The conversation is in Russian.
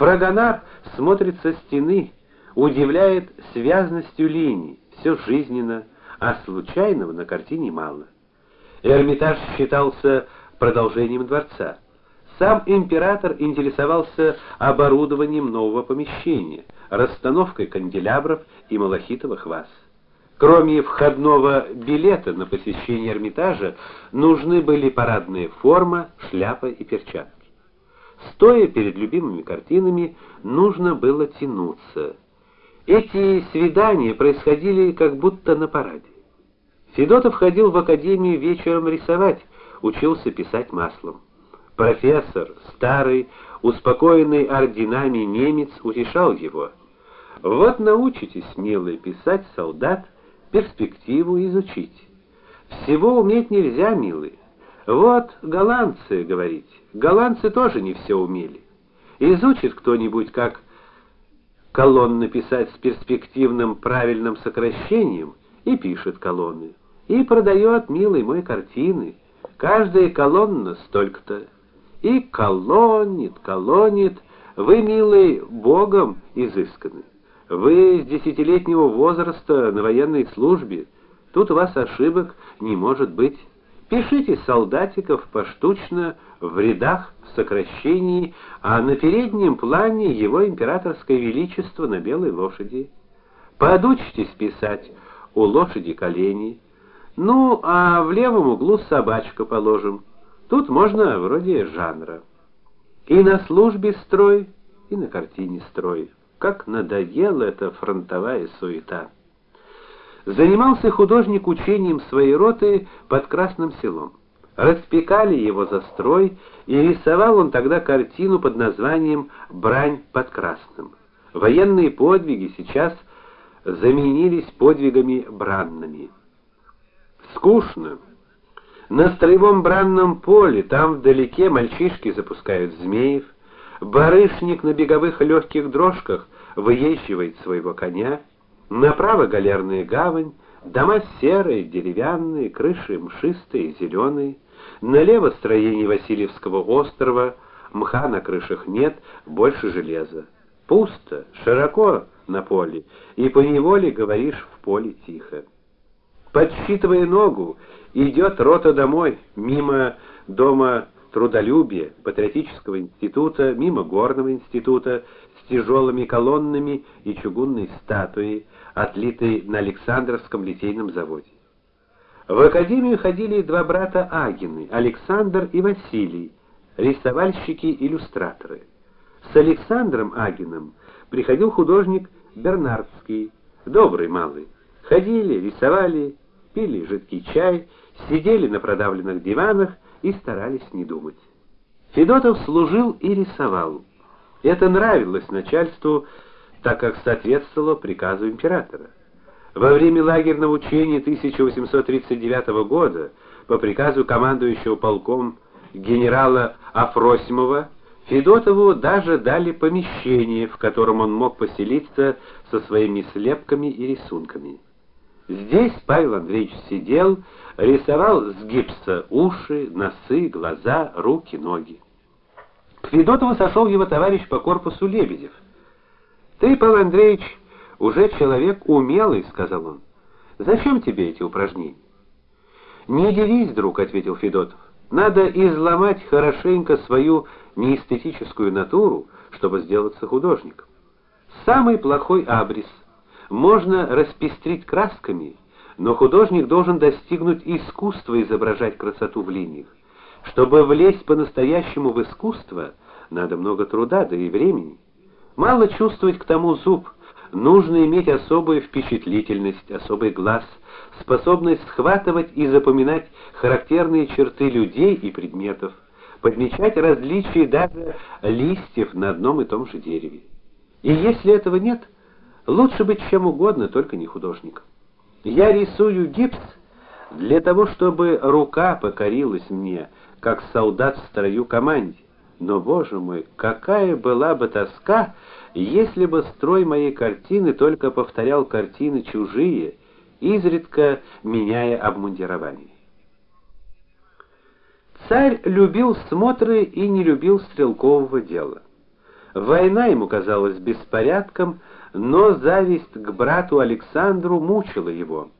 Фрагонар смотрит со стены, удивляет связностью линий, все жизненно, а случайного на картине мало. Эрмитаж считался продолжением дворца. Сам император интересовался оборудованием нового помещения, расстановкой канделябров и малахитовых ваз. Кроме входного билета на посещение Эрмитажа, нужны были парадная форма, шляпа и перчатки. Стоя перед любимыми картинами, нужно было тянуться. Эти свидания происходили как будто на параде. Федотов ходил в академию вечером рисовать, учился писать маслом. Профессор, старый, успокоенный орденами немец, утешал его. Вот научитесь, милый, писать солдат, перспективу изучить. Всего уметь нельзя, милый. Вот голландцы, говорить. Голландцы тоже не все умели. Изучит кто-нибудь, как колонны писать с перспективным правильным сокращением и пишет колонны. И продает, милый мой, картины. Каждая колонна столько-то. И колонит, колонит. Вы, милый, богом изысканы. Вы с десятилетнего возраста на военной службе. Тут у вас ошибок не может быть. Пишите солдатиков поштучно в рядах в сокращении, а на переднем плане его императорское величество на белой лошади. Подучитесь писать у лошади колени. Ну, а в левом углу собачка положим. Тут можно вроде жанра. И на службе строй, и на картине строй. Как надоела эта фронтовая суета. Занимался художник учением своей роты под Красным селом. Распекали его за строй, и рисовал он тогда картину под названием Брань под Красным. Военные подвиги сейчас заменились подвигами бранными. Скучно. На строевом бранном поле, там вдалеке мальчишки запускают змеев, барышник на беговых легких дрожках выезживает своего коня. Направо галерная гавань, дома серые, деревянные, крыши мшистые, зеленые. Налево строение Васильевского острова, мха на крышах нет, больше железа. Пусто, широко на поле, и по неволе говоришь в поле тихо. Подсчитывая ногу, идет рота домой, мимо дома трудолюбия, патриотического института, мимо горного института с тяжелыми колоннами и чугунной статуей, отлитой на Александровском литейном заводе. В академию ходили два брата Агины, Александр и Василий, рисовальщики-иллюстраторы. С Александром Агиным приходил художник Бернардский, добрый малый. Ходили, рисовали, пили жидкий чай, сидели на продавленных диванах и старались не думать. Федотов служил и рисовал. Это нравилось начальству, так как соответствовало приказу императора. Во время лагерного учения 1839 года по приказу командующего полком генерала Афросимова Федотову даже дали помещение, в котором он мог поселиться со своими слепками и рисунками. Здесь Павел Андреевич сидел, рисовал с гипса уши, носы, глаза, руки, ноги. К Федотову сошел его товарищ по корпусу Лебедев. Ты, Павел Андреевич, уже человек умелый, сказал он. Зачем тебе эти упражнения? Не дерись, друг, ответил Федотов. Надо изломать хорошенько свою неэстетическую натуру, чтобы сделаться художником. Самый плохой абрис можно распестрить красками, но художник должен достигнуть искусства изображать красоту в линиях. Чтобы влезть по-настоящему в искусство, надо много труда, да и времени. Мало чувствовать к тому зуб, нужно иметь особую впечатлительность, особый глаз, способность схватывать и запоминать характерные черты людей и предметов, подмечать различия даже листьев на одном и том же дереве. И если этого нет, Лучше быть чем угодно, только не художником. Я рисую гипс для того, чтобы рука покорилась мне, как солдат в строю команде. Но, боже мой, какая была бы тоска, если бы строй моей картины только повторял картины чужие, изредка меняя обмундирование. Царь любил смотры и не любил стрелкового дела. Война ему казалась беспорядком, но зависть к брату Александру мучила его.